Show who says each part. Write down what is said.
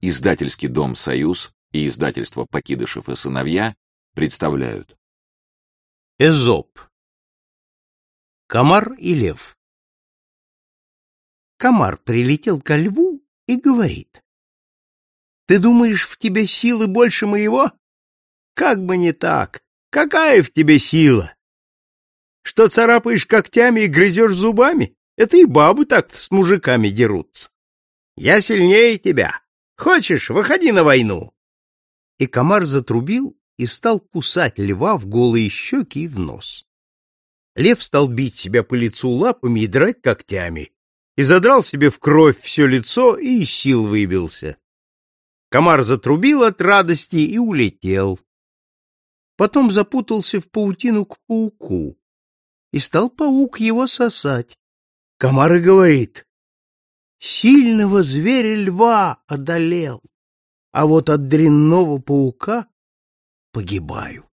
Speaker 1: Издательский дом «Союз» и издательство «Покидышев и сыновья» представляют.
Speaker 2: Эзоп. Комар и лев. Комар прилетел ко льву и говорит. Ты думаешь, в тебе силы больше моего? Как бы не так. Какая в тебе сила? Что царапаешь когтями и грызешь зубами? Это и бабы так с мужиками дерутся. Я сильнее тебя. Хочешь, выходи на войну. И комар затрубил и стал кусать льва в голые щеки и в нос. Лев стал бить себя по лицу лапами и драть когтями, и задрал себе в кровь все лицо и из сил выбился. Комар затрубил от радости и улетел. Потом запутался в паутину к пауку, и стал паук его сосать. Комар и говорит, «Сильного зверя льва одолел, а вот от дрянного паука погибаю».